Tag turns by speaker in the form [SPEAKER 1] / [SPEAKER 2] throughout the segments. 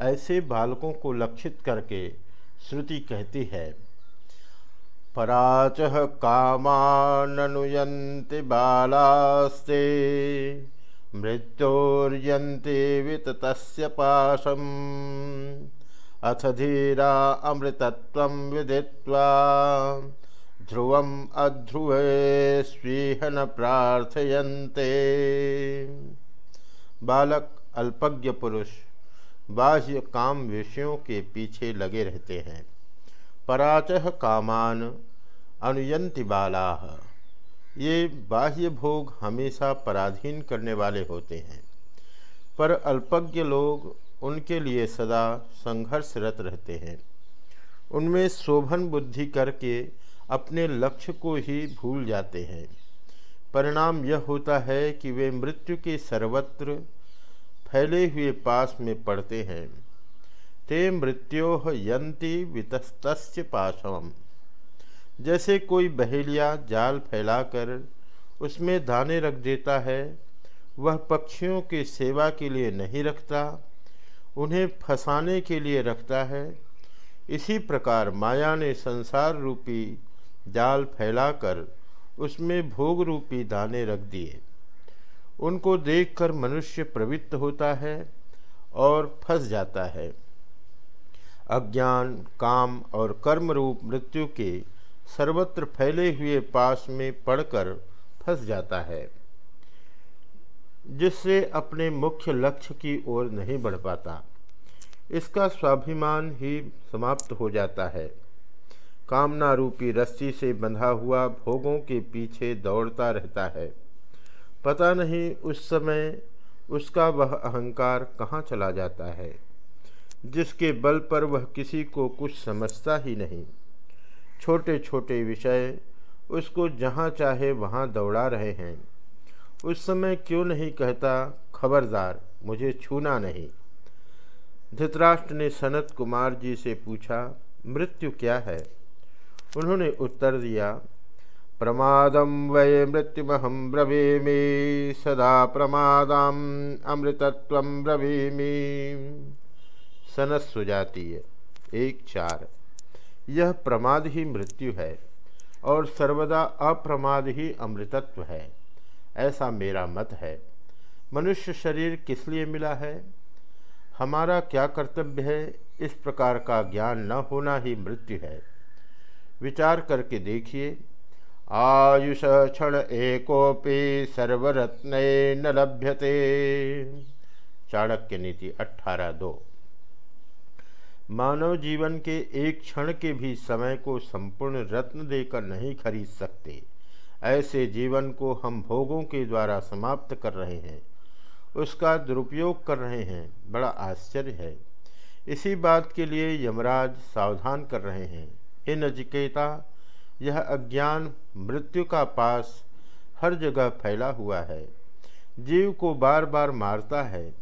[SPEAKER 1] ऐसे बालकों को लक्षित करके श्रुति कहती है पराच कामानुयंति बालास्ते, मृत्योर्यन्ति वितत पाशम, अथ धीरा अमृतत्व विदित्वा, ध्रुवम अध्रुवे स्वीहन प्रार्थयन्ते। बालक अल्पज्ञ पुरुष बाह्य काम विषयों के पीछे लगे रहते हैं। पराचह कामान अनुयंति बाला ये बाह्य भोग हमेशा पराधीन करने वाले होते हैं। पर अल्पज्ञ लोग उनके लिए सदा संघर्षरत रहते हैं। उनमें शोभन बुद्धि करके अपने लक्ष्य को ही भूल जाते हैं। परिणाम यह होता है कि वे मृत्यु के सर्वत्र फैले हुए पास में पड़ते हैं। ते मृत्यो यंति वितस्त पाशवम। जैसे कोई बहेलिया जाल फैलाकर उसमें दाने रख देता है, वह पक्षियों की सेवा के लिए नहीं रखता, उन्हें फंसाने के लिए रखता है। इसी प्रकार माया ने संसार रूपी जाल फैलाकर उसमें भोग रूपी दाने रख दिए। उनको देखकर मनुष्य प्रवृत्त होता है और फंस जाता है। अज्ञान, काम और कर्म रूप मृत्यु के सर्वत्र फैले हुए पास में पड़कर फंस जाता है, जिससे अपने मुख्य लक्ष्य की ओर नहीं बढ़ पाता। इसका स्वाभिमान ही समाप्त हो जाता है। कामना रूपी रस्सी से बंधा हुआ भोगों के पीछे दौड़ता रहता है। पता नहीं उस समय उसका वह अहंकार कहाँ चला जाता है, जिसके बल पर वह किसी को कुछ समझता ही नहीं। छोटे छोटे विषय उसको जहाँ चाहे वहाँ दौड़ा रहे हैं। उस समय क्यों नहीं कहता, खबरदार, मुझे छूना नहीं। धृतराष्ट्र ने सनत कुमार जी से पूछा, मृत्यु क्या है? उन्होंने उत्तर दिया प्रमादम वै मृत्युमहम ब्रवीमी, सदा प्रमादम अमृतत्व ब्रवीमी। सनत सुजातीय एक चार। यह प्रमाद ही मृत्यु है और सर्वदा अप्रमाद ही अमृतत्व है। ऐसा मेरा मत है। मनुष्य शरीर किस लिए मिला है? हमारा क्या कर्तव्य है? इस प्रकार का ज्ञान न होना ही मृत्यु है। विचार करके देखिए आयुष क्षण एकोपि सर्वरत्न न लभ्यते। चाणक्य नीति अठारह दो। मानव जीवन के एक क्षण के भी समय को संपूर्ण रत्न देकर नहीं खरीद सकते। ऐसे जीवन को हम भोगों के द्वारा समाप्त कर रहे हैं। उसका दुरुपयोग कर रहे हैं। बड़ा आश्चर्य है। इसी बात के लिए यमराज सावधान कर रहे हैं। हे नचिकेता यह अज्ञान मृत्यु का पास हर जगह फैला हुआ है। जीव को बार बार मारता है।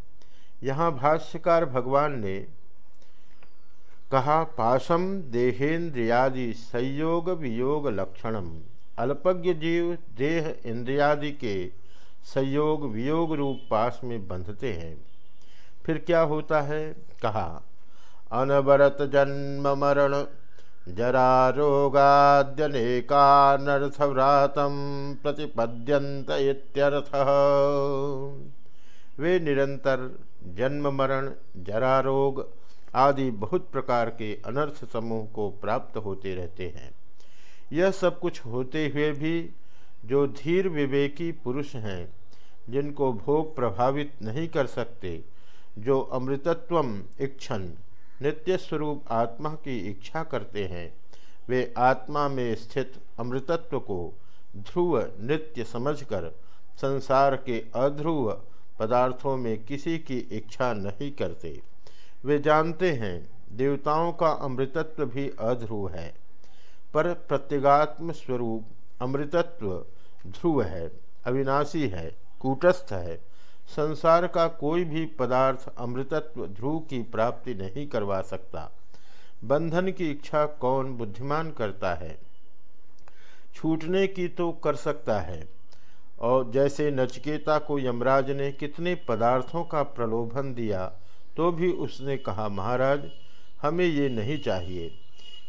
[SPEAKER 1] यहाँ भाष्यकार भगवान ने कहा पाशम देहेन्द्रियादि संयोग वियोग लक्षणम अल्पज्ञ जीव देह इंद्रियादि के संयोग वियोग रूप पास में बंधते हैं। फिर क्या होता है? कहा, अनवरत जन्म मरण जरा रोगाद्यनेकानर्थव्रातम प्रतिपद्यंत इत्यर्थ। वे निरंतर जन्म, मरण जरा रोग आदि बहुत प्रकार के अनर्थ समूह को प्राप्त होते रहते हैं। यह सब कुछ होते हुए भी जो धीर विवेकी पुरुष हैं, जिनको भोग प्रभावित नहीं कर सकते, जो अमृतत्व इच्छन नित्य स्वरूप आत्मा की इच्छा करते हैं। वे आत्मा में स्थित अमृतत्व को ध्रुव नृत्य समझकर संसार के अध्रुव पदार्थों में किसी की इच्छा नहीं करते। वे जानते हैं, देवताओं का अमृतत्व भी अध्रुव है। पर प्रत्यगात्म स्वरूप अमृतत्व ध्रुव है, अविनाशी है, कूटस्थ है। संसार का कोई भी पदार्थ अमृतत्व ध्रुव की प्राप्ति नहीं करवा सकता। बंधन की इच्छा कौन बुद्धिमान करता है? छूटने की तो कर सकता है। और जैसे नचकेता को यमराज ने कितने पदार्थों का प्रलोभन दिया तो भी उसने कहा, महाराज, हमें ये नहीं चाहिए।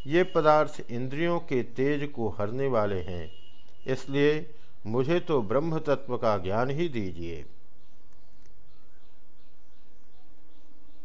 [SPEAKER 1] ये पदार्थ इंद्रियों के तेज को हरने वाले हैं, इसलिए मुझे तो ब्रह्म तत्व का ज्ञान ही दीजिए।